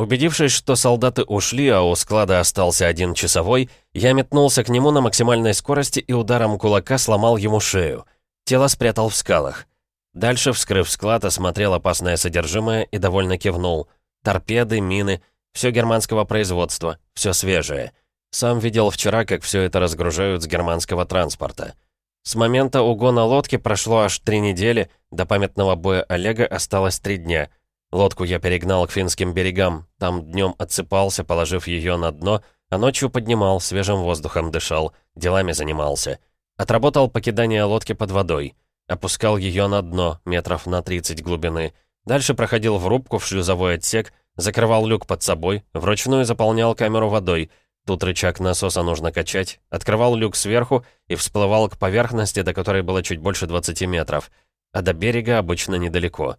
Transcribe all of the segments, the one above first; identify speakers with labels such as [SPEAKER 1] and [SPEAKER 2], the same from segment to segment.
[SPEAKER 1] Убедившись, что солдаты ушли, а у склада остался один часовой, я метнулся к нему на максимальной скорости и ударом кулака сломал ему шею. Тело спрятал в скалах. Дальше, вскрыв склад, осмотрел опасное содержимое и довольно кивнул. Торпеды, мины, все германского производства, все свежее. Сам видел вчера, как все это разгружают с германского транспорта. С момента угона лодки прошло аж три недели, до памятного боя Олега осталось три дня — Лодку я перегнал к финским берегам, там днем отсыпался, положив ее на дно, а ночью поднимал, свежим воздухом дышал, делами занимался. Отработал покидание лодки под водой. Опускал ее на дно, метров на 30 глубины. Дальше проходил в рубку в шлюзовой отсек, закрывал люк под собой, вручную заполнял камеру водой. Тут рычаг насоса нужно качать. Открывал люк сверху и всплывал к поверхности, до которой было чуть больше 20 метров. А до берега обычно недалеко.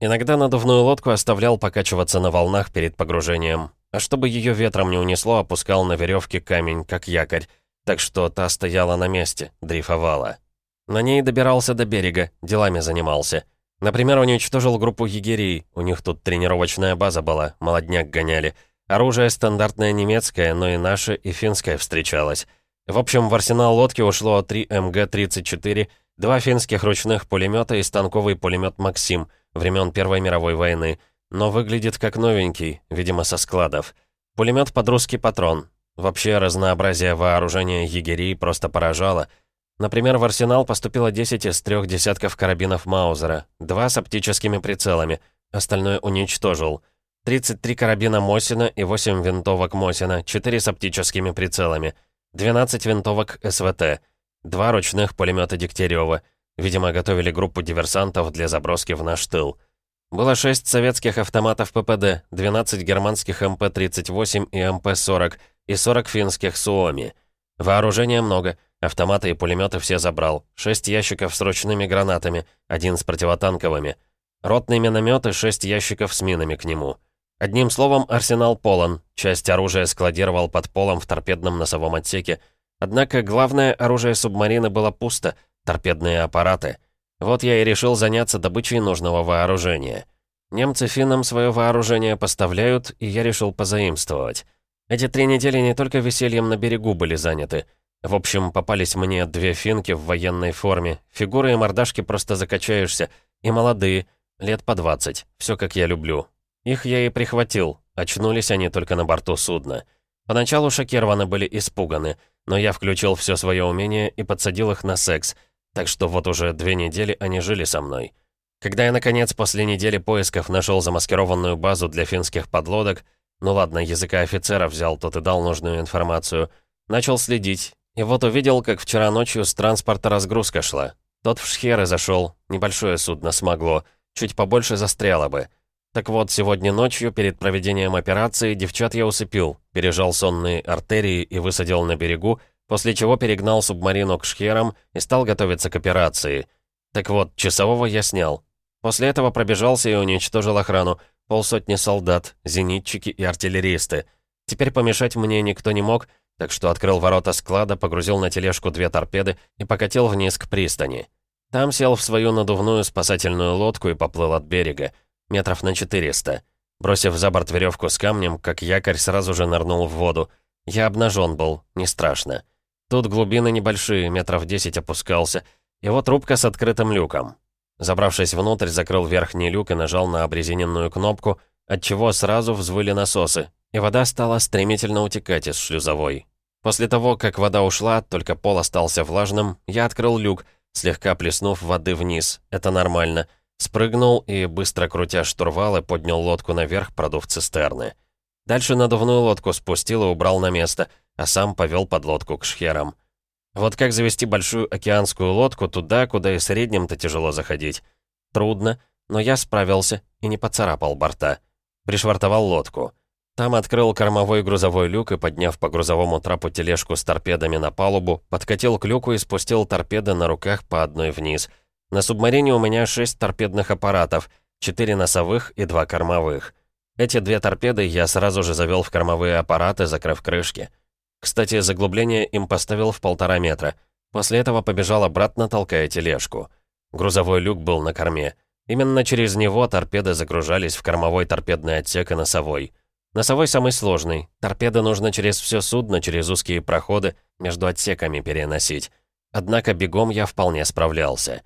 [SPEAKER 1] Иногда надувную лодку оставлял покачиваться на волнах перед погружением, а чтобы ее ветром не унесло, опускал на веревке камень, как якорь, так что та стояла на месте, дрейфовала. На ней добирался до берега, делами занимался. Например, уничтожил группу егерей, у них тут тренировочная база была, молодняк гоняли. Оружие стандартное немецкое, но и наше, и финское встречалось. В общем, в арсенал лодки ушло 3 МГ-34, два финских ручных пулемета и станковый пулемет «Максим», времен Первой мировой войны, но выглядит как новенький, видимо, со складов. Пулемет под русский патрон. Вообще, разнообразие вооружения егерей просто поражало. Например, в арсенал поступило 10 из трех десятков карабинов Маузера, два с оптическими прицелами, остальное уничтожил. 33 карабина Мосина и 8 винтовок Мосина, 4 с оптическими прицелами, 12 винтовок СВТ, два ручных пулемета Дегтярева, Видимо, готовили группу диверсантов для заброски в наш тыл. Было 6 советских автоматов ППД, 12 германских МП-38 и МП-40 и 40 финских Суоми. Вооружения много, автоматы и пулеметы все забрал, 6 ящиков с ручными гранатами, один с противотанковыми. Ротные минометы, 6 ящиков с минами к нему. Одним словом, арсенал полон, часть оружия складировал под полом в торпедном носовом отсеке. Однако главное оружие субмарины было пусто — торпедные аппараты. Вот я и решил заняться добычей нужного вооружения. Немцы финнам свое вооружение поставляют, и я решил позаимствовать. Эти три недели не только весельем на берегу были заняты. В общем, попались мне две финки в военной форме. Фигуры и мордашки просто закачаешься. И молодые, лет по 20. Все как я люблю. Их я и прихватил. Очнулись они только на борту судна. Поначалу шокированы были испуганы, но я включил все свое умение и подсадил их на секс — так что вот уже две недели они жили со мной. Когда я, наконец, после недели поисков нашел замаскированную базу для финских подлодок, ну ладно, языка офицера взял, тот и дал нужную информацию, начал следить, и вот увидел, как вчера ночью с транспорта разгрузка шла. Тот в шхеры зашел, небольшое судно смогло, чуть побольше застряло бы. Так вот, сегодня ночью, перед проведением операции, девчат я усыпил, пережал сонные артерии и высадил на берегу, после чего перегнал субмарину к шхерам и стал готовиться к операции. Так вот, часового я снял. После этого пробежался и уничтожил охрану, полсотни солдат, зенитчики и артиллеристы. Теперь помешать мне никто не мог, так что открыл ворота склада, погрузил на тележку две торпеды и покатил вниз к пристани. Там сел в свою надувную спасательную лодку и поплыл от берега, метров на 400. Бросив за борт веревку с камнем, как якорь сразу же нырнул в воду. Я обнажен был, не страшно. Тут глубины небольшие, метров 10 опускался. И вот рубка с открытым люком. Забравшись внутрь, закрыл верхний люк и нажал на обрезиненную кнопку, отчего сразу взвыли насосы, и вода стала стремительно утекать из шлюзовой. После того, как вода ушла, только пол остался влажным, я открыл люк, слегка плеснув воды вниз. Это нормально. Спрыгнул и, быстро крутя штурвалы, поднял лодку наверх, продув цистерны. Дальше надувную лодку спустил и убрал на место — а сам повел подлодку к шхерам. Вот как завести большую океанскую лодку туда, куда и средним-то тяжело заходить. Трудно, но я справился и не поцарапал борта. Пришвартовал лодку. Там открыл кормовой грузовой люк и, подняв по грузовому трапу тележку с торпедами на палубу, подкатил к люку и спустил торпеды на руках по одной вниз. На субмарине у меня шесть торпедных аппаратов, четыре носовых и два кормовых. Эти две торпеды я сразу же завел в кормовые аппараты, закрыв крышки. Кстати, заглубление им поставил в полтора метра. После этого побежал обратно, толкая тележку. Грузовой люк был на корме. Именно через него торпеды загружались в кормовой торпедный отсек и носовой. Носовой самый сложный. Торпеды нужно через все судно, через узкие проходы, между отсеками переносить. Однако бегом я вполне справлялся.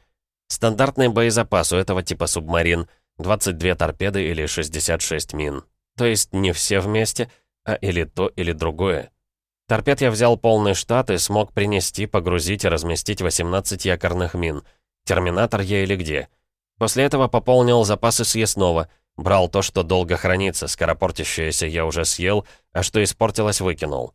[SPEAKER 1] Стандартный боезапас у этого типа субмарин — 22 торпеды или 66 мин. То есть не все вместе, а или то, или другое. Торпед я взял полный штат и смог принести, погрузить и разместить 18 якорных мин. Терминатор я или где. После этого пополнил запасы съестного, брал то, что долго хранится, скоропортящееся я уже съел, а что испортилось выкинул.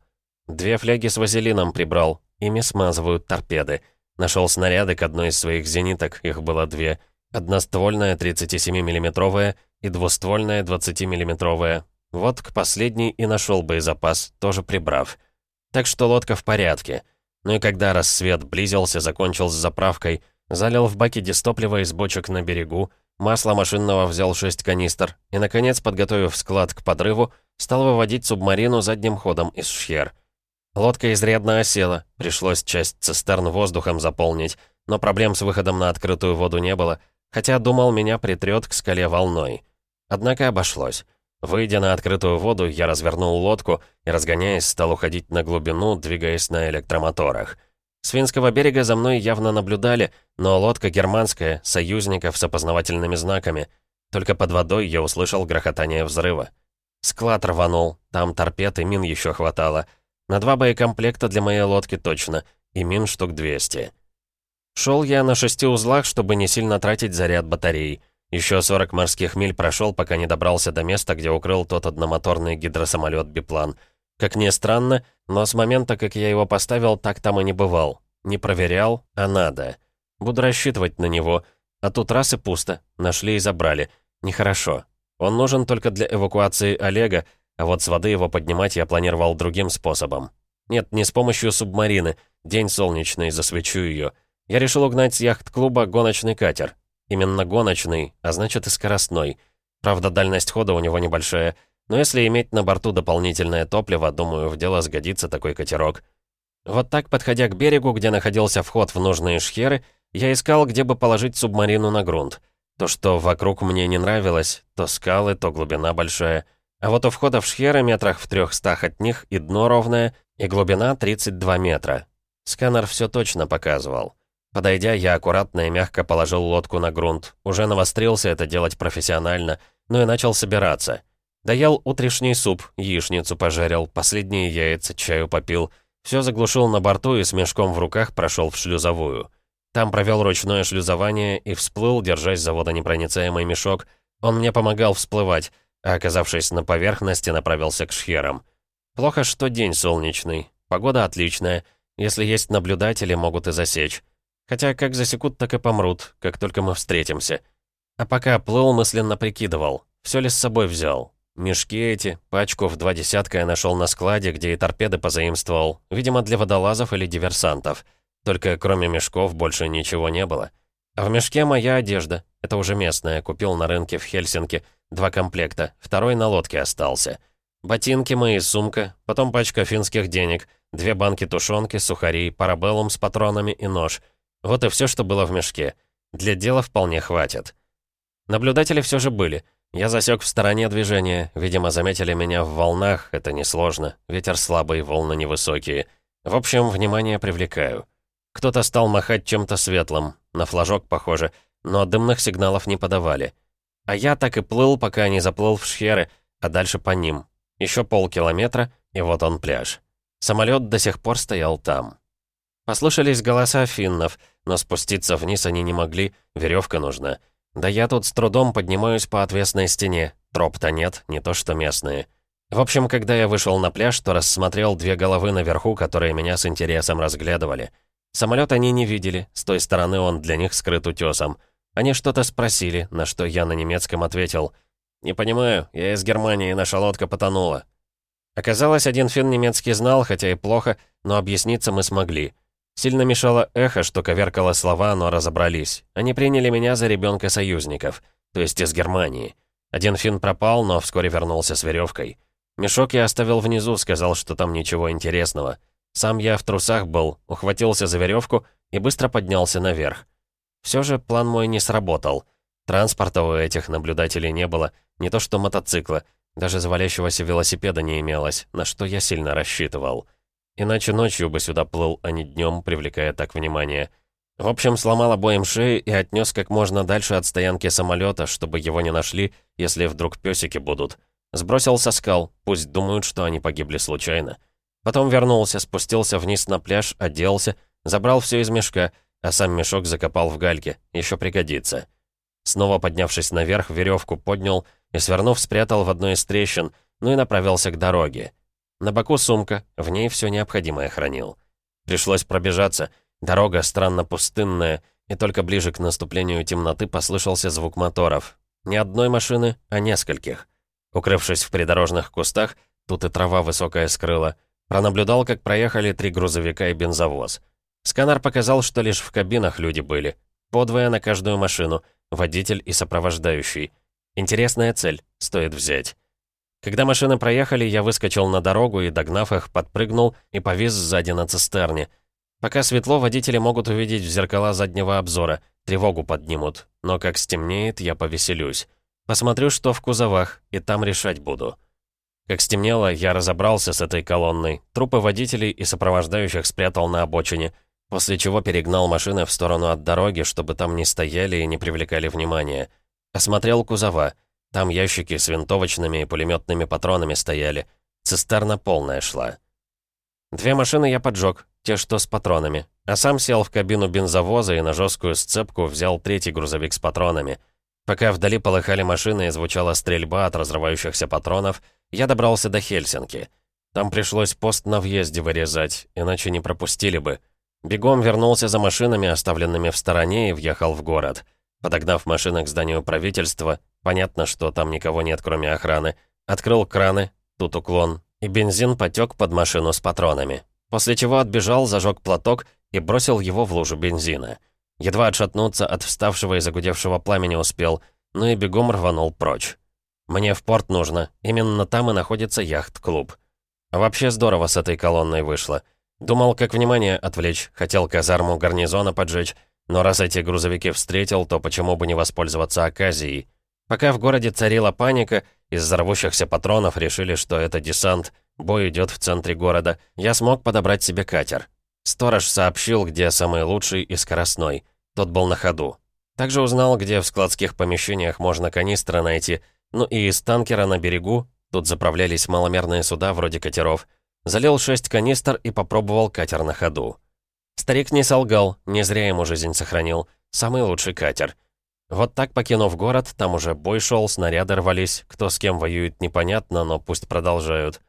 [SPEAKER 1] Две фляги с вазелином прибрал, ими смазывают торпеды. Нашел снаряды к одной из своих зениток, их было две. Одноствольная 37 миллиметровая и двуствольная 20 миллиметровая Вот к последней и нашел боезапас, тоже прибрав. Так что лодка в порядке. Ну и когда рассвет близился, закончил с заправкой, залил в баки дистоплива из бочек на берегу, масло машинного взял 6 канистр и, наконец, подготовив склад к подрыву, стал выводить субмарину задним ходом из шхер. Лодка изрядно осела, пришлось часть цистерн воздухом заполнить, но проблем с выходом на открытую воду не было, хотя думал, меня притрет к скале волной. Однако обошлось. Выйдя на открытую воду, я развернул лодку и, разгоняясь, стал уходить на глубину, двигаясь на электромоторах. С финского берега за мной явно наблюдали, но лодка германская, союзников с опознавательными знаками. Только под водой я услышал грохотание взрыва. Склад рванул, там торпед и мин еще хватало. На два боекомплекта для моей лодки точно, и мин штук 200. Шел я на шести узлах, чтобы не сильно тратить заряд батарей. Еще 40 морских миль прошел, пока не добрался до места, где укрыл тот одномоторный гидросамолет-биплан. Как ни странно, но с момента, как я его поставил, так там и не бывал. Не проверял, а надо. Буду рассчитывать на него. А тут раз и пусто. Нашли и забрали. Нехорошо. Он нужен только для эвакуации Олега, а вот с воды его поднимать я планировал другим способом. Нет, не с помощью субмарины. День солнечный, засвечу ее. Я решил угнать с яхт-клуба гоночный катер. Именно гоночный, а значит и скоростной. Правда, дальность хода у него небольшая, но если иметь на борту дополнительное топливо, думаю, в дело сгодится такой катерок. Вот так, подходя к берегу, где находился вход в нужные шхеры, я искал, где бы положить субмарину на грунт. То, что вокруг мне не нравилось, то скалы, то глубина большая. А вот у входа в шхеры метрах в трехстах от них и дно ровное, и глубина 32 метра. Сканер все точно показывал. Подойдя, я аккуратно и мягко положил лодку на грунт. Уже навострился это делать профессионально, но и начал собираться. Доел утрешний суп, яичницу пожарил, последние яйца, чаю попил. Все заглушил на борту и с мешком в руках прошел в шлюзовую. Там провел ручное шлюзование и всплыл, держась за водонепроницаемый мешок. Он мне помогал всплывать, а оказавшись на поверхности, направился к шхерам. Плохо, что день солнечный. Погода отличная. Если есть наблюдатели, могут и засечь. Хотя как засекут, так и помрут, как только мы встретимся. А пока плыл, мысленно прикидывал, все ли с собой взял. Мешки эти, пачку в два десятка я нашел на складе, где и торпеды позаимствовал, видимо, для водолазов или диверсантов. Только кроме мешков больше ничего не было. А в мешке моя одежда, это уже местная, купил на рынке в Хельсинки, два комплекта, второй на лодке остался. Ботинки мои, сумка, потом пачка финских денег, две банки тушенки, сухари, парабеллум с патронами и нож — вот и все, что было в мешке. Для дела вполне хватит. Наблюдатели все же были. Я засек в стороне движения. Видимо, заметили меня в волнах. Это несложно. Ветер слабый, волны невысокие. В общем, внимание привлекаю. Кто-то стал махать чем-то светлым. На флажок похоже. Но дымных сигналов не подавали. А я так и плыл, пока не заплыл в шхеры, а дальше по ним. Еще полкилометра, и вот он пляж. Самолет до сих пор стоял там. Послышались голоса финнов, но спуститься вниз они не могли, веревка нужна. Да я тут с трудом поднимаюсь по отвесной стене. Троп-то нет, не то что местные. В общем, когда я вышел на пляж, то рассмотрел две головы наверху, которые меня с интересом разглядывали. Самолет они не видели, с той стороны он для них скрыт утесом. Они что-то спросили, на что я на немецком ответил. «Не понимаю, я из Германии, наша лодка потонула». Оказалось, один фин немецкий знал, хотя и плохо, но объясниться мы смогли. Сильно мешало эхо, что коверкало слова, но разобрались. Они приняли меня за ребенка союзников, то есть из Германии. Один фин пропал, но вскоре вернулся с веревкой. Мешок я оставил внизу, сказал, что там ничего интересного. Сам я в трусах был, ухватился за веревку и быстро поднялся наверх. Все же план мой не сработал. Транспорта у этих наблюдателей не было, не то что мотоцикла. Даже завалящегося велосипеда не имелось, на что я сильно рассчитывал. Иначе ночью бы сюда плыл, а не днем, привлекая так внимание. В общем, сломал обоим шеи и отнес как можно дальше от стоянки самолета, чтобы его не нашли, если вдруг песики будут. Сбросил со скал, пусть думают, что они погибли случайно. Потом вернулся, спустился вниз на пляж, оделся, забрал все из мешка, а сам мешок закопал в гальке, еще пригодится. Снова поднявшись наверх, веревку поднял и, свернув, спрятал в одной из трещин, ну и направился к дороге. На боку сумка, в ней все необходимое хранил. Пришлось пробежаться — Дорога странно пустынная, и только ближе к наступлению темноты послышался звук моторов. Не одной машины, а нескольких. Укрывшись в придорожных кустах, тут и трава высокая скрыла, пронаблюдал, как проехали три грузовика и бензовоз. Сканер показал, что лишь в кабинах люди были. Подвое на каждую машину, водитель и сопровождающий. Интересная цель, стоит взять. Когда машины проехали, я выскочил на дорогу и, догнав их, подпрыгнул и повис сзади на цистерне. Пока светло, водители могут увидеть в зеркала заднего обзора, тревогу поднимут. Но как стемнеет, я повеселюсь. Посмотрю, что в кузовах, и там решать буду. Как стемнело, я разобрался с этой колонной. Трупы водителей и сопровождающих спрятал на обочине, после чего перегнал машины в сторону от дороги, чтобы там не стояли и не привлекали внимания. Осмотрел кузова. Там ящики с винтовочными и пулеметными патронами стояли. Цистерна полная шла. Две машины я поджег, те, что с патронами, а сам сел в кабину бензовоза и на жесткую сцепку взял третий грузовик с патронами. Пока вдали полыхали машины и звучала стрельба от разрывающихся патронов, я добрался до Хельсинки. Там пришлось пост на въезде вырезать, иначе не пропустили бы. Бегом вернулся за машинами, оставленными в стороне, и въехал в город. Подогнав машины к зданию правительства, понятно, что там никого нет, кроме охраны, открыл краны, тут уклон, и бензин потек под машину с патронами. После чего отбежал, зажег платок и бросил его в лужу бензина. Едва отшатнуться от вставшего и загудевшего пламени успел, но и бегом рванул прочь. Мне в порт нужно, именно там и находится яхт-клуб. Вообще здорово с этой колонной вышло. Думал, как внимание отвлечь, хотел казарму гарнизона поджечь, но раз эти грузовики встретил, то почему бы не воспользоваться оказией? Пока в городе царила паника, из взорвущихся патронов решили, что это десант, бой идет в центре города, я смог подобрать себе катер. Сторож сообщил, где самый лучший и скоростной. Тот был на ходу. Также узнал, где в складских помещениях можно канистры найти, ну и из танкера на берегу, тут заправлялись маломерные суда вроде катеров, залил шесть канистр и попробовал катер на ходу. Старик не солгал, не зря ему жизнь сохранил. Самый лучший катер — вот так, покинув город, там уже бой шел, снаряды рвались, кто с кем воюет непонятно, но пусть продолжают.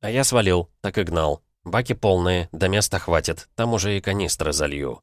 [SPEAKER 1] А я свалил, так и гнал. Баки полные, до места хватит, там уже и канистры залью.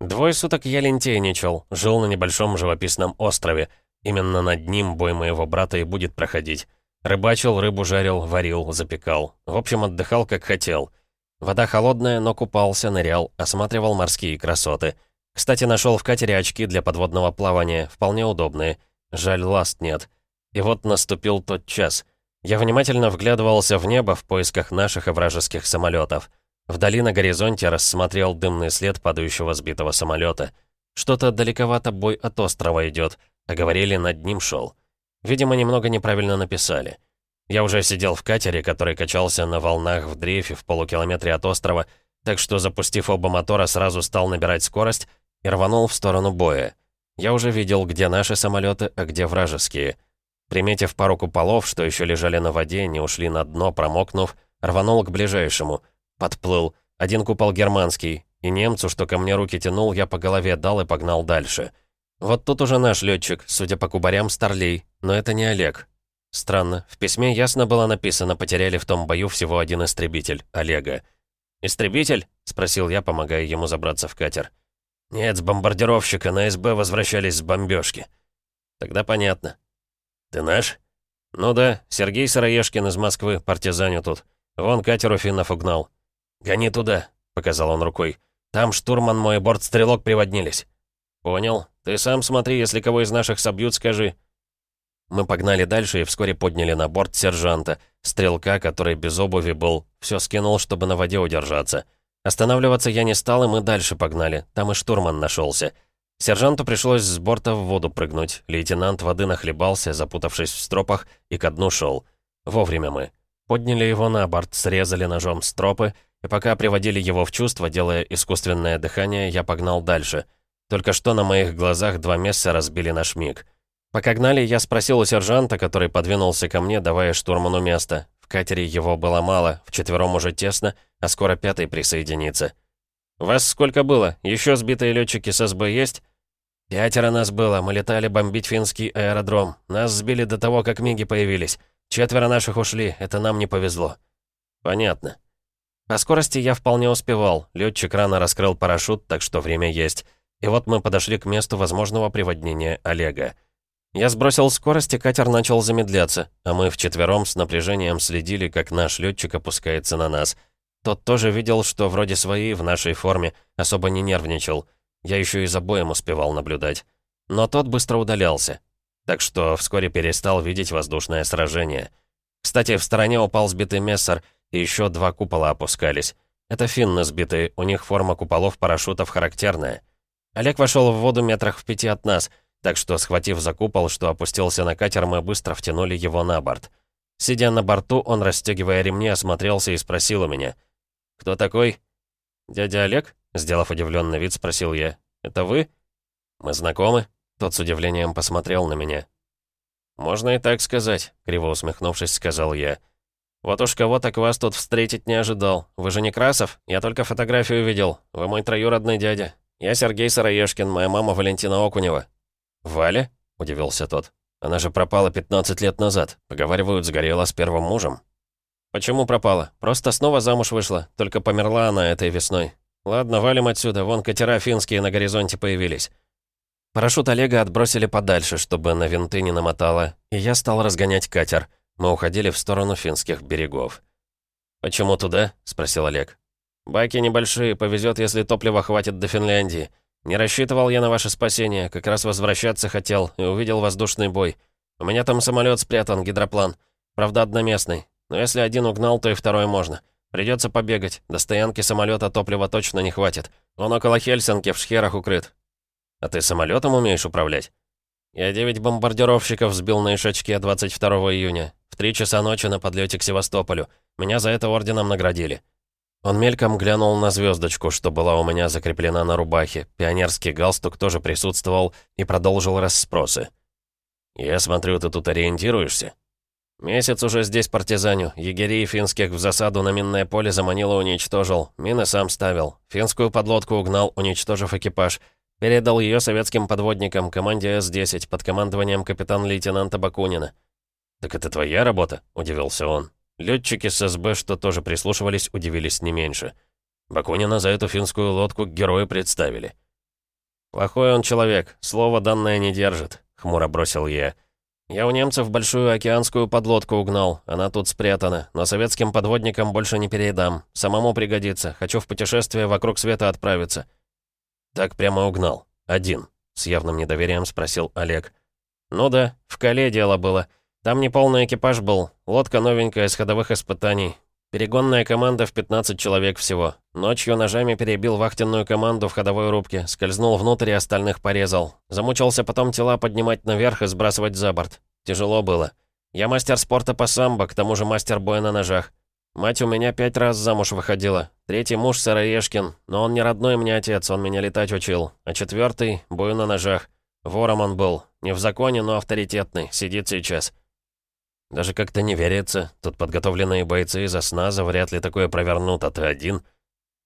[SPEAKER 1] Двое суток я лентейничал, жил на небольшом живописном острове. Именно над ним бой моего брата и будет проходить. Рыбачил, рыбу жарил, варил, запекал. В общем, отдыхал как хотел. Вода холодная, но купался, нырял, осматривал морские красоты — кстати, нашел в катере очки для подводного плавания, вполне удобные. Жаль, ласт нет. И вот наступил тот час. Я внимательно вглядывался в небо в поисках наших и вражеских самолетов. Вдали на горизонте рассмотрел дымный след падающего сбитого самолета. Что-то далековато бой от острова идет, а говорили, над ним шел. Видимо, немного неправильно написали. Я уже сидел в катере, который качался на волнах в дрейфе в полукилометре от острова, так что, запустив оба мотора, сразу стал набирать скорость и рванул в сторону боя. Я уже видел, где наши самолеты, а где вражеские. Приметив пару куполов, что еще лежали на воде, не ушли на дно, промокнув, рванул к ближайшему. Подплыл. Один купол германский. И немцу, что ко мне руки тянул, я по голове дал и погнал дальше. Вот тут уже наш летчик, судя по кубарям, Старлей. Но это не Олег. Странно. В письме ясно было написано, потеряли в том бою всего один истребитель, Олега. «Истребитель?» — спросил я, помогая ему забраться в катер. «Нет, с бомбардировщика на СБ возвращались с бомбежки». «Тогда понятно». «Ты наш?» «Ну да, Сергей Сыроежкин из Москвы, партизаню тут. Вон катер у финнов угнал». «Гони туда», — показал он рукой. «Там штурман мой бортстрелок приводнились». «Понял. Ты сам смотри, если кого из наших собьют, скажи». Мы погнали дальше и вскоре подняли на борт сержанта, стрелка, который без обуви был, все скинул, чтобы на воде удержаться. Останавливаться я не стал, и мы дальше погнали. Там и штурман нашелся. Сержанту пришлось с борта в воду прыгнуть. Лейтенант воды нахлебался, запутавшись в стропах, и ко дну шел. Вовремя мы. Подняли его на борт, срезали ножом стропы, и пока приводили его в чувство, делая искусственное дыхание, я погнал дальше. Только что на моих глазах два места разбили наш миг. Пока гнали, я спросил у сержанта, который подвинулся ко мне, давая штурману место. Катере его было мало, вчетвером уже тесно, а скоро пятый присоединится. «Вас сколько было? Еще сбитые летчики с СБ есть?» «Пятеро нас было, мы летали бомбить финский аэродром. Нас сбили до того, как миги появились. Четверо наших ушли, это нам не повезло». «Понятно». По скорости я вполне успевал. Летчик рано раскрыл парашют, так что время есть. И вот мы подошли к месту возможного приводнения Олега. Я сбросил скорость, и катер начал замедляться, а мы вчетвером с напряжением следили, как наш летчик опускается на нас. Тот тоже видел, что вроде свои, в нашей форме, особо не нервничал. Я еще и за боем успевал наблюдать. Но тот быстро удалялся. Так что вскоре перестал видеть воздушное сражение. Кстати, в стороне упал сбитый мессер, и еще два купола опускались. Это финны сбитые, у них форма куполов парашютов характерная. Олег вошел в воду метрах в пяти от нас, так что, схватив за купол, что опустился на катер, мы быстро втянули его на борт. Сидя на борту, он, расстегивая ремни, осмотрелся и спросил у меня. «Кто такой?» «Дядя Олег?» Сделав удивленный вид, спросил я. «Это вы?» «Мы знакомы?» Тот с удивлением посмотрел на меня. «Можно и так сказать», — криво усмехнувшись, сказал я. «Вот уж кого так вас тут встретить не ожидал. Вы же не Красов? Я только фотографию видел. Вы мой троюродный дядя. Я Сергей Сыроежкин, моя мама Валентина Окунева». «Валя?» — удивился тот. «Она же пропала 15 лет назад. Поговаривают, сгорела с первым мужем». «Почему пропала? Просто снова замуж вышла. Только померла она этой весной. Ладно, валим отсюда, вон катера финские на горизонте появились. Парашют Олега отбросили подальше, чтобы на винты не намотало, и я стал разгонять катер. Мы уходили в сторону финских берегов. «Почему туда?» — спросил Олег. «Баки небольшие, повезет, если топлива хватит до Финляндии. Не рассчитывал я на ваше спасение, как раз возвращаться хотел и увидел воздушный бой. У меня там самолет спрятан, гидроплан. Правда, одноместный. Но если один угнал, то и второй можно. Придется побегать. До стоянки самолета топлива точно не хватит. Он около Хельсинки в шхерах укрыт. А ты самолетом умеешь управлять? Я девять бомбардировщиков сбил на Ишачке 22 июня. В три часа ночи на подлете к Севастополю. Меня за это орденом наградили. Он мельком глянул на звездочку, что была у меня закреплена на рубахе. Пионерский галстук тоже присутствовал и продолжил расспросы. «Я смотрю, ты тут ориентируешься?» «Месяц уже здесь партизаню. Егерей финских в засаду на минное поле заманил уничтожил. Мины сам ставил. Финскую подлодку угнал, уничтожив экипаж. Передал ее советским подводникам, команде С-10, под командованием капитан-лейтенанта Бакунина». «Так это твоя работа?» — удивился он. Летчики с СБ, что тоже прислушивались, удивились не меньше. Бакунина за эту финскую лодку к герою представили. «Плохой он человек, слово данное не держит», — хмуро бросил я. «Я у немцев большую океанскую подлодку угнал. Она тут спрятана, но советским подводникам больше не передам. Самому пригодится. Хочу в путешествие вокруг света отправиться». «Так прямо угнал. Один», — с явным недоверием спросил Олег. «Ну да, в Кале дело было. Там не полный экипаж был. Лодка новенькая из ходовых испытаний. Перегонная команда в 15 человек всего. Ночью ножами перебил вахтенную команду в ходовой рубке, скользнул внутрь и остальных порезал. Замучился потом тела поднимать наверх и сбрасывать за борт. Тяжело было. Я мастер спорта по самбо, к тому же мастер боя на ножах. Мать у меня пять раз замуж выходила. Третий муж Сыроежкин, но он не родной мне отец, он меня летать учил. А четвертый — бою на ножах. Вором он был. Не в законе, но авторитетный. Сидит сейчас. Даже как-то не верится. Тут подготовленные бойцы из осназа вряд ли такое провернут, а ты один.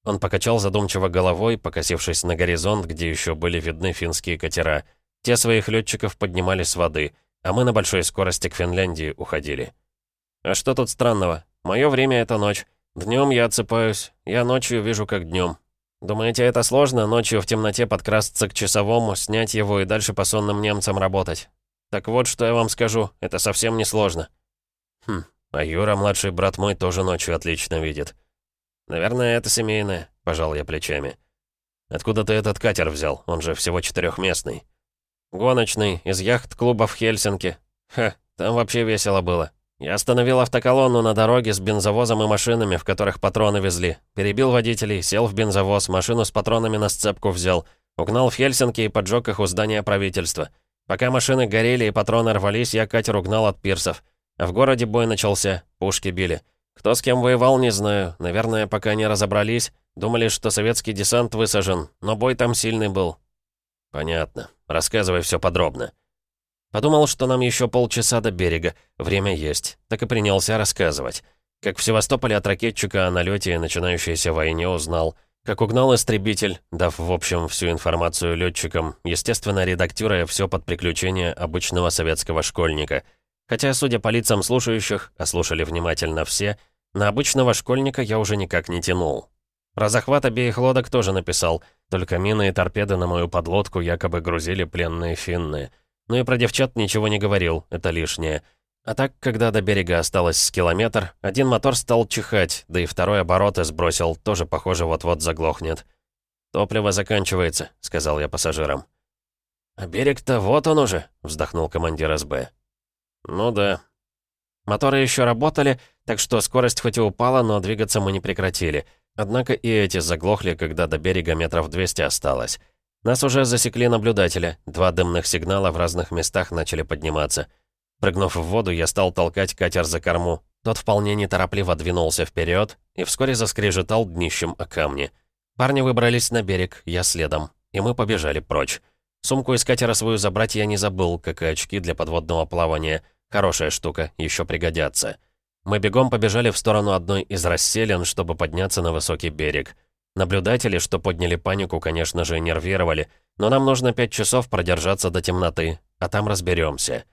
[SPEAKER 1] Он покачал задумчиво головой, покосившись на горизонт, где еще были видны финские катера. Те своих летчиков поднимали с воды, а мы на большой скорости к Финляндии уходили. А что тут странного? Мое время — это ночь. Днем я отсыпаюсь, я ночью вижу как днем. Думаете, это сложно, ночью в темноте подкрасться к часовому, снять его и дальше по сонным немцам работать? Так вот, что я вам скажу, это совсем не сложно. Хм, а Юра, младший брат мой, тоже ночью отлично видит. Наверное, это семейное, пожал я плечами. Откуда ты этот катер взял? Он же всего четырехместный. Гоночный, из яхт-клуба в Хельсинки. Ха, там вообще весело было. Я остановил автоколонну на дороге с бензовозом и машинами, в которых патроны везли. Перебил водителей, сел в бензовоз, машину с патронами на сцепку взял. Угнал в Хельсинки и поджег их у здания правительства. Пока машины горели и патроны рвались, я катер угнал от пирсов. А в городе бой начался, пушки били. Кто с кем воевал, не знаю. Наверное, пока не разобрались. Думали, что советский десант высажен, но бой там сильный был. Понятно. Рассказывай все подробно. Подумал, что нам еще полчаса до берега. Время есть. Так и принялся рассказывать. Как в Севастополе от ракетчика о налете и начинающейся войне узнал. Как угнал истребитель, дав в общем всю информацию летчикам, естественно, редактируя все под приключение обычного советского школьника — Хотя, судя по лицам слушающих, а слушали внимательно все, на обычного школьника я уже никак не тянул. Про захват обеих лодок тоже написал, только мины и торпеды на мою подлодку якобы грузили пленные финны. Ну и про девчат ничего не говорил, это лишнее. А так, когда до берега осталось с километр, один мотор стал чихать, да и второй обороты сбросил, тоже, похоже, вот-вот заглохнет. «Топливо заканчивается», — сказал я пассажирам. «А берег-то вот он уже», — вздохнул командир СБ. «Ну да». Моторы еще работали, так что скорость хоть и упала, но двигаться мы не прекратили. Однако и эти заглохли, когда до берега метров 200 осталось. Нас уже засекли наблюдатели. Два дымных сигнала в разных местах начали подниматься. Прыгнув в воду, я стал толкать катер за корму. Тот вполне неторопливо двинулся вперед и вскоре заскрежетал днищем о камни. Парни выбрались на берег, я следом, и мы побежали прочь. Сумку из катера свою забрать я не забыл, как и очки для подводного плавания — Хорошая штука, еще пригодятся. Мы бегом побежали в сторону одной из расселен, чтобы подняться на высокий берег. Наблюдатели, что подняли панику, конечно же, нервировали, но нам нужно пять часов продержаться до темноты, а там разберемся.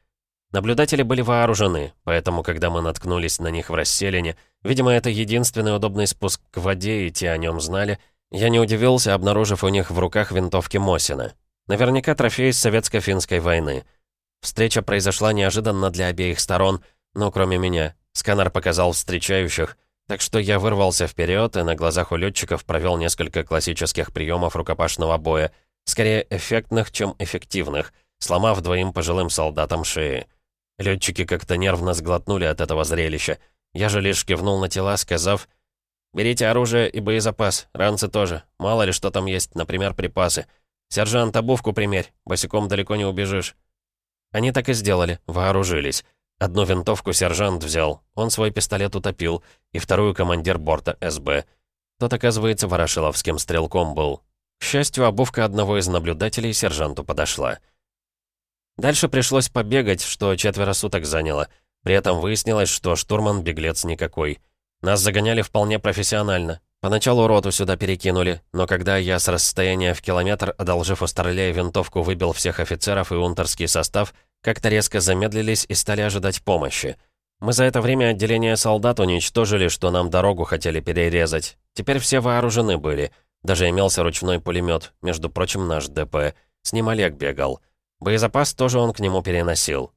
[SPEAKER 1] Наблюдатели были вооружены, поэтому, когда мы наткнулись на них в расселине, видимо, это единственный удобный спуск к воде, и те о нем знали, я не удивился, обнаружив у них в руках винтовки Мосина. Наверняка трофей из советско-финской войны — Встреча произошла неожиданно для обеих сторон, но кроме меня. Сканер показал встречающих, так что я вырвался вперед и на глазах у летчиков провел несколько классических приемов рукопашного боя, скорее эффектных, чем эффективных, сломав двоим пожилым солдатам шеи. Летчики как-то нервно сглотнули от этого зрелища. Я же лишь кивнул на тела, сказав, «Берите оружие и боезапас, ранцы тоже. Мало ли что там есть, например, припасы. Сержант, обувку примерь, босиком далеко не убежишь». Они так и сделали, вооружились. Одну винтовку сержант взял, он свой пистолет утопил, и вторую командир борта СБ. Тот, оказывается, ворошиловским стрелком был. К счастью, обувка одного из наблюдателей сержанту подошла. Дальше пришлось побегать, что четверо суток заняло. При этом выяснилось, что штурман беглец никакой. Нас загоняли вполне профессионально. Поначалу роту сюда перекинули, но когда я с расстояния в километр, одолжив у Старлея винтовку, выбил всех офицеров и унтерский состав, как-то резко замедлились и стали ожидать помощи. Мы за это время отделение солдат уничтожили, что нам дорогу хотели перерезать. Теперь все вооружены были. Даже имелся ручной пулемет, между прочим, наш ДП. С ним Олег бегал. Боезапас тоже он к нему переносил.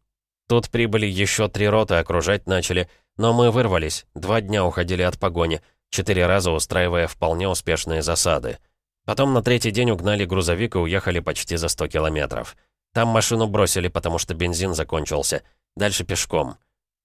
[SPEAKER 1] Тут прибыли еще три роты, окружать начали, но мы вырвались, два дня уходили от погони — четыре раза устраивая вполне успешные засады. Потом на третий день угнали грузовик и уехали почти за 100 километров. Там машину бросили, потому что бензин закончился. Дальше пешком.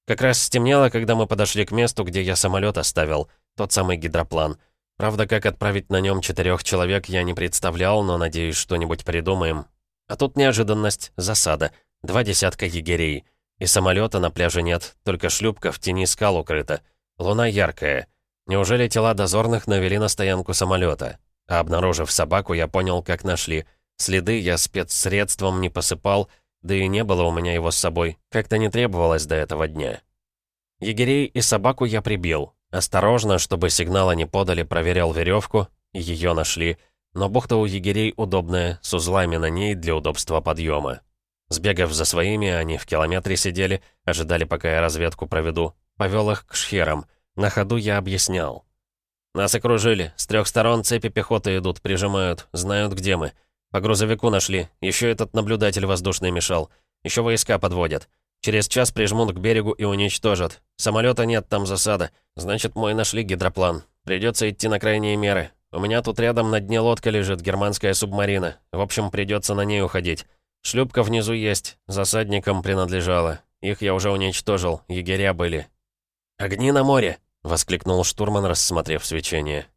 [SPEAKER 1] Как раз стемнело, когда мы подошли к месту, где я самолет оставил, тот самый гидроплан. Правда, как отправить на нем четырех человек, я не представлял, но надеюсь, что-нибудь придумаем. А тут неожиданность, засада. Два десятка егерей. И самолета на пляже нет, только шлюпка в тени скал укрыта. Луна яркая. Неужели тела дозорных навели на стоянку самолета? А обнаружив собаку, я понял, как нашли. Следы я спецсредством не посыпал, да и не было у меня его с собой. Как-то не требовалось до этого дня. Егерей и собаку я прибил. Осторожно, чтобы сигнала не подали, проверял веревку, ее нашли. Но бухта у егерей удобная, с узлами на ней для удобства подъема. Сбегав за своими, они в километре сидели, ожидали, пока я разведку проведу. Повел их к шхерам — на ходу я объяснял. «Нас окружили. С трех сторон цепи пехоты идут, прижимают. Знают, где мы. По грузовику нашли. Еще этот наблюдатель воздушный мешал. Еще войска подводят. Через час прижмут к берегу и уничтожат. Самолета нет, там засада. Значит, мой нашли гидроплан. Придется идти на крайние меры. У меня тут рядом на дне лодка лежит, германская субмарина. В общем, придется на ней уходить. Шлюпка внизу есть. Засадникам принадлежала. Их я уже уничтожил. Егеря были. «Огни на море!» — воскликнул штурман, рассмотрев свечение.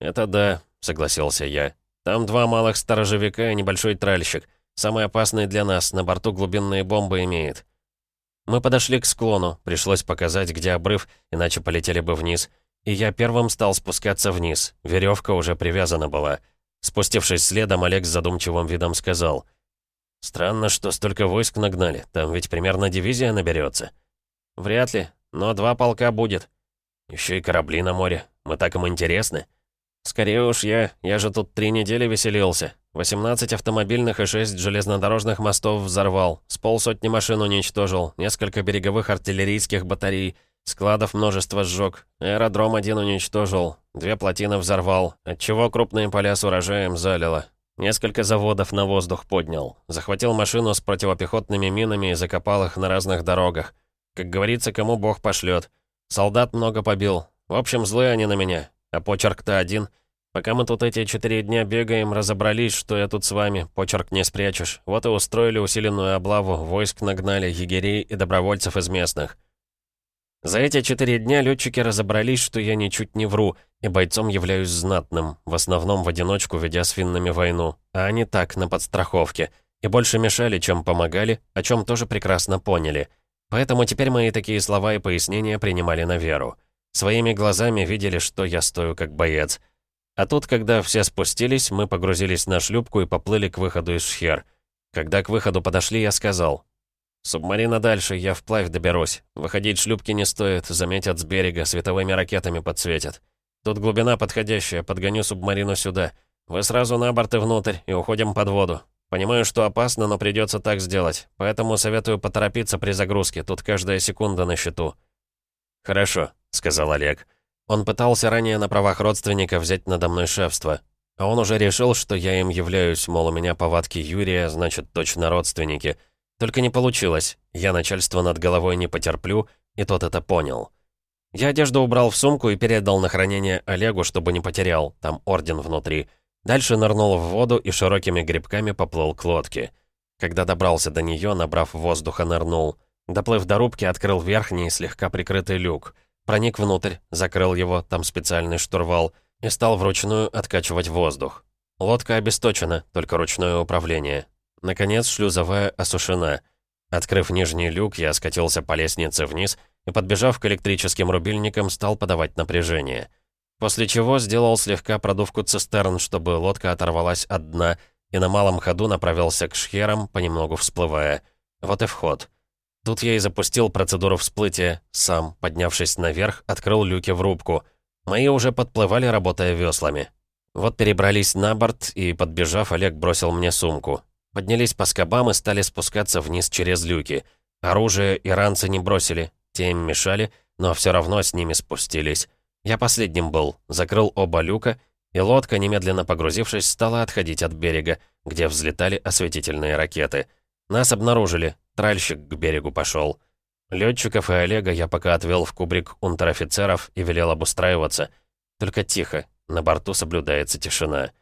[SPEAKER 1] «Это да», — согласился я. Там два малых сторожевика и небольшой тральщик. Самый опасный для нас, на борту глубинные бомбы имеет». Мы подошли к склону, пришлось показать, где обрыв, иначе полетели бы вниз. И я первым стал спускаться вниз, веревка уже привязана была. Спустившись следом, Олег с задумчивым видом сказал. «Странно, что столько войск нагнали, там ведь примерно дивизия наберется. «Вряд ли, но два полка будет. Еще и корабли на море, мы так им интересны». «Скорее уж я, я же тут три недели веселился. 18 автомобильных и 6 железнодорожных мостов взорвал, с полсотни машин уничтожил, несколько береговых артиллерийских батарей, складов множество сжег, аэродром один уничтожил, две плотины взорвал, отчего крупные поля с урожаем залило. Несколько заводов на воздух поднял, захватил машину с противопехотными минами и закопал их на разных дорогах. Как говорится, кому бог пошлет. Солдат много побил. В общем, злые они на меня, а почерк-то один — Пока мы тут эти четыре дня бегаем, разобрались, что я тут с вами, почерк не спрячешь. Вот и устроили усиленную облаву, войск нагнали, егерей и добровольцев из местных. За эти четыре дня летчики разобрались, что я ничуть не вру, и бойцом являюсь знатным, в основном в одиночку ведя с финнами войну, а они так, на подстраховке, и больше мешали, чем помогали, о чем тоже прекрасно поняли. Поэтому теперь мои такие слова и пояснения принимали на веру. Своими глазами видели, что я стою как боец. А тут, когда все спустились, мы погрузились на шлюпку и поплыли к выходу из Шхер. Когда к выходу подошли, я сказал. «Субмарина дальше, я вплавь доберусь. Выходить шлюпки не стоит, заметят с берега, световыми ракетами подсветят. Тут глубина подходящая, подгоню субмарину сюда. Вы сразу на борт и внутрь, и уходим под воду. Понимаю, что опасно, но придется так сделать. Поэтому советую поторопиться при загрузке, тут каждая секунда на счету». «Хорошо», — сказал Олег. Он пытался ранее на правах родственника взять надо мной шефство. А он уже решил, что я им являюсь, мол, у меня повадки Юрия, значит, точно родственники. Только не получилось. Я начальство над головой не потерплю, и тот это понял. Я одежду убрал в сумку и передал на хранение Олегу, чтобы не потерял. Там орден внутри. Дальше нырнул в воду и широкими грибками поплыл к лодке. Когда добрался до нее, набрав воздуха, нырнул. Доплыв до рубки, открыл верхний, слегка прикрытый люк — Проник внутрь, закрыл его, там специальный штурвал, и стал вручную откачивать воздух. Лодка обесточена, только ручное управление. Наконец, шлюзовая осушена. Открыв нижний люк, я скатился по лестнице вниз и, подбежав к электрическим рубильникам, стал подавать напряжение. После чего сделал слегка продувку цистерн, чтобы лодка оторвалась от дна, и на малом ходу направился к шхерам, понемногу всплывая. Вот и вход. Тут я и запустил процедуру всплытия. Сам, поднявшись наверх, открыл люки в рубку. Мои уже подплывали, работая веслами. Вот перебрались на борт, и, подбежав, Олег бросил мне сумку. Поднялись по скобам и стали спускаться вниз через люки. Оружие иранцы не бросили, те им мешали, но все равно с ними спустились. Я последним был, закрыл оба люка, и лодка, немедленно погрузившись, стала отходить от берега, где взлетали осветительные ракеты. Нас обнаружили, Тральщик к берегу пошел. Летчиков и Олега я пока отвел в кубрик унтер-офицеров и велел обустраиваться. Только тихо, на борту соблюдается тишина.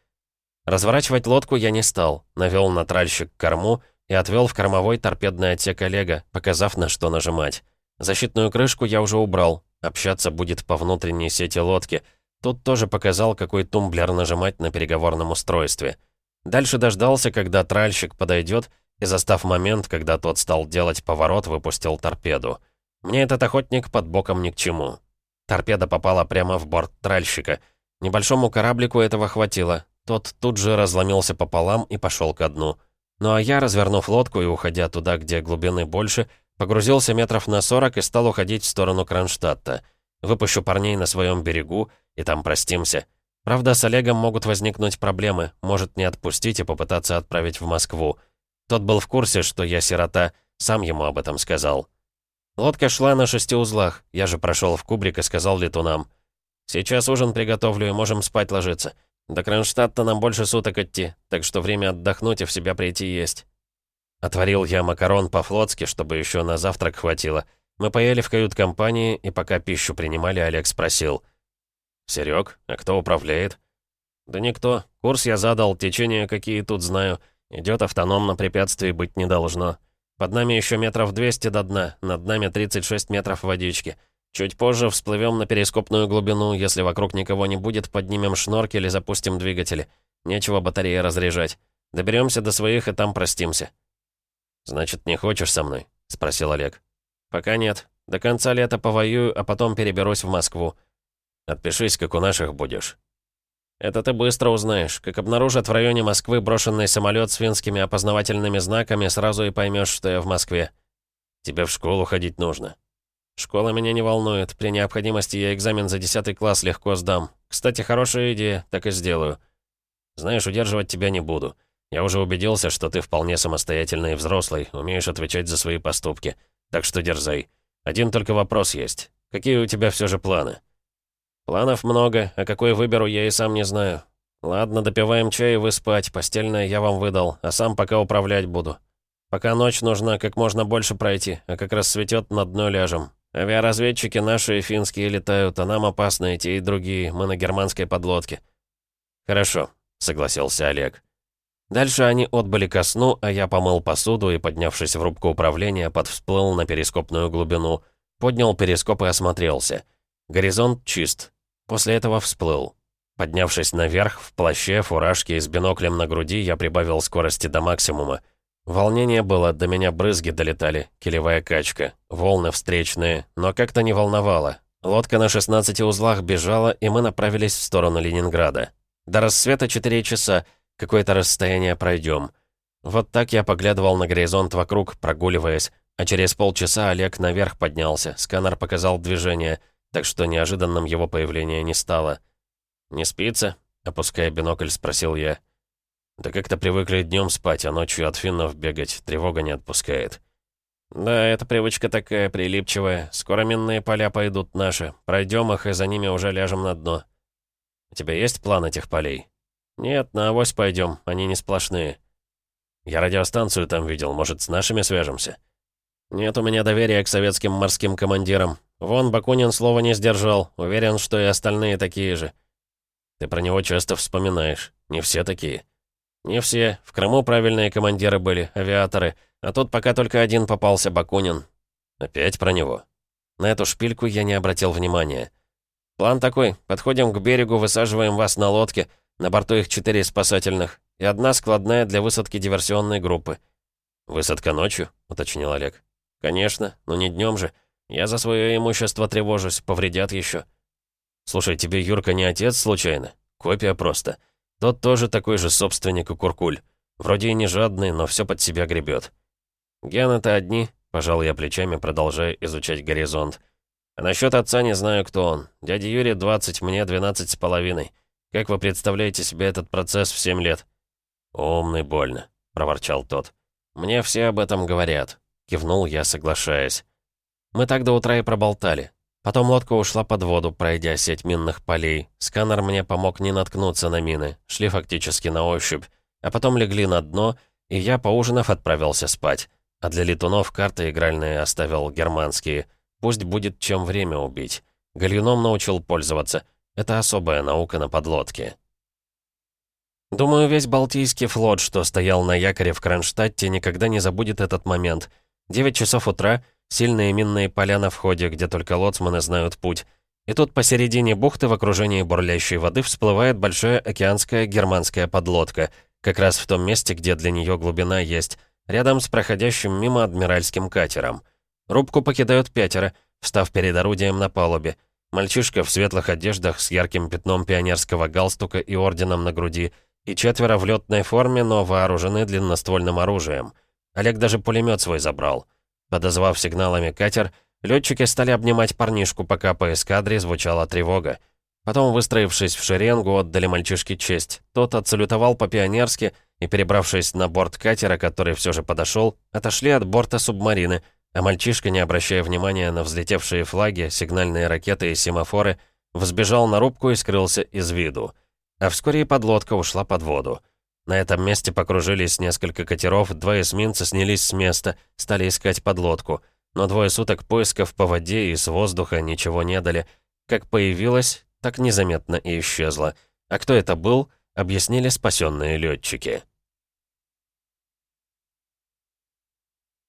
[SPEAKER 1] Разворачивать лодку я не стал, навел на тральщик корму и отвел в кормовой торпедный отсек Олега, показав, на что нажимать. Защитную крышку я уже убрал, общаться будет по внутренней сети лодки. Тут тоже показал, какой тумблер нажимать на переговорном устройстве. Дальше дождался, когда тральщик подойдет, и, застав момент, когда тот стал делать поворот, выпустил торпеду. Мне этот охотник под боком ни к чему. Торпеда попала прямо в борт тральщика. Небольшому кораблику этого хватило. Тот тут же разломился пополам и пошел ко дну. Ну а я, развернув лодку и уходя туда, где глубины больше, погрузился метров на 40 и стал уходить в сторону Кронштадта. Выпущу парней на своем берегу, и там простимся. Правда, с Олегом могут возникнуть проблемы, может не отпустить и попытаться отправить в Москву. Тот был в курсе, что я сирота, сам ему об этом сказал. Лодка шла на шести узлах, я же прошел в кубрик и сказал летунам. «Сейчас ужин приготовлю и можем спать ложиться. До Кронштадта нам больше суток идти, так что время отдохнуть и в себя прийти есть». Отворил я макарон по-флотски, чтобы еще на завтрак хватило. Мы поели в кают-компании, и пока пищу принимали, Олег спросил. «Серег, а кто управляет?» «Да никто. Курс я задал, течения какие тут знаю. Идет автономно, препятствий быть не должно. Под нами еще метров 200 до дна, над нами 36 метров водички. Чуть позже всплывем на перископную глубину, если вокруг никого не будет, поднимем шнорки или запустим двигатели. Нечего батареи разряжать. Доберемся до своих и там простимся». «Значит, не хочешь со мной?» — спросил Олег. «Пока нет. До конца лета повоюю, а потом переберусь в Москву. Отпишись, как у наших будешь». «Это ты быстро узнаешь. Как обнаружат в районе Москвы брошенный самолет с финскими опознавательными знаками, сразу и поймешь, что я в Москве. Тебе в школу ходить нужно». «Школа меня не волнует. При необходимости я экзамен за 10 класс легко сдам. Кстати, хорошая идея, так и сделаю. Знаешь, удерживать тебя не буду. Я уже убедился, что ты вполне самостоятельный и взрослый, умеешь отвечать за свои поступки. Так что дерзай. Один только вопрос есть. Какие у тебя все же планы?» «Планов много, а какой выберу, я и сам не знаю. Ладно, допиваем чай и вы спать, постельное я вам выдал, а сам пока управлять буду. Пока ночь нужна как можно больше пройти, а как рассветет на дно ляжем. Авиаразведчики наши и финские летают, а нам опасны эти и другие, мы на германской подлодке». «Хорошо», — согласился Олег. Дальше они отбыли ко сну, а я помыл посуду и, поднявшись в рубку управления, подвсплыл на перископную глубину, поднял перископ и осмотрелся. Горизонт чист, После этого всплыл. Поднявшись наверх, в плаще, фуражке и с биноклем на груди, я прибавил скорости до максимума. Волнение было, до меня брызги долетали, килевая качка, волны встречные, но как-то не волновало. Лодка на 16 узлах бежала, и мы направились в сторону Ленинграда. До рассвета 4 часа, какое-то расстояние пройдем. Вот так я поглядывал на горизонт вокруг, прогуливаясь, а через полчаса Олег наверх поднялся, сканер показал движение — так что неожиданным его появление не стало. «Не спится?» — опуская бинокль, спросил я. «Да как-то привыкли днем спать, а ночью от финнов бегать, тревога не отпускает». «Да, это привычка такая, прилипчивая. Скоро минные поля пойдут наши. Пройдем их, и за ними уже ляжем на дно». «У тебя есть план этих полей?» «Нет, на авось пойдем, они не сплошные». «Я радиостанцию там видел, может, с нашими свяжемся?» «Нет у меня доверия к советским морским командирам. Вон, Бакунин слова не сдержал. Уверен, что и остальные такие же. Ты про него часто вспоминаешь. Не все такие. Не все. В Крыму правильные командиры были, авиаторы. А тут пока только один попался, Бакунин. Опять про него. На эту шпильку я не обратил внимания. План такой. Подходим к берегу, высаживаем вас на лодке. На борту их четыре спасательных. И одна складная для высадки диверсионной группы. «Высадка ночью?» — уточнил Олег. «Конечно, но не днем же. Я за свое имущество тревожусь, повредят еще. Слушай, тебе Юрка не отец, случайно? Копия просто. Тот тоже такой же собственник и куркуль. Вроде и не жадный, но все под себя гребет. Ген-то одни, пожал я плечами, продолжая изучать горизонт. А насчет отца не знаю, кто он. Дядя Юрий 20, мне 12 с половиной. Как вы представляете себе этот процесс в 7 лет? «Умный больно», — проворчал тот. «Мне все об этом говорят», — кивнул я, соглашаясь. Мы так до утра и проболтали. Потом лодка ушла под воду, пройдя сеть минных полей. Сканер мне помог не наткнуться на мины. Шли фактически на ощупь. А потом легли на дно, и я, поужинав, отправился спать. А для летунов карты игральные оставил германские. Пусть будет чем время убить. Гальюном научил пользоваться. Это особая наука на подлодке. Думаю, весь Балтийский флот, что стоял на якоре в Кронштадте, никогда не забудет этот момент. 9 часов утра — Сильные минные поля на входе, где только лоцманы знают путь. И тут посередине бухты в окружении бурлящей воды всплывает большая океанская германская подлодка, как раз в том месте, где для нее глубина есть, рядом с проходящим мимо адмиральским катером. Рубку покидают пятеро, встав перед орудием на палубе. Мальчишка в светлых одеждах с ярким пятном пионерского галстука и орденом на груди, и четверо в летной форме, но вооружены длинноствольным оружием. Олег даже пулемет свой забрал. Подозвав сигналами катер, летчики стали обнимать парнишку, пока по эскадре звучала тревога. Потом, выстроившись в шеренгу, отдали мальчишке честь. Тот отсалютовал по-пионерски и, перебравшись на борт катера, который все же подошел, отошли от борта субмарины, а мальчишка, не обращая внимания на взлетевшие флаги, сигнальные ракеты и семафоры, взбежал на рубку и скрылся из виду. А вскоре и подлодка ушла под воду. На этом месте покружились несколько катеров, два эсминца снялись с места, стали искать подлодку. Но двое суток поисков по воде и с воздуха ничего не дали. Как появилась, так незаметно и исчезла. А кто это был, объяснили спасенные летчики.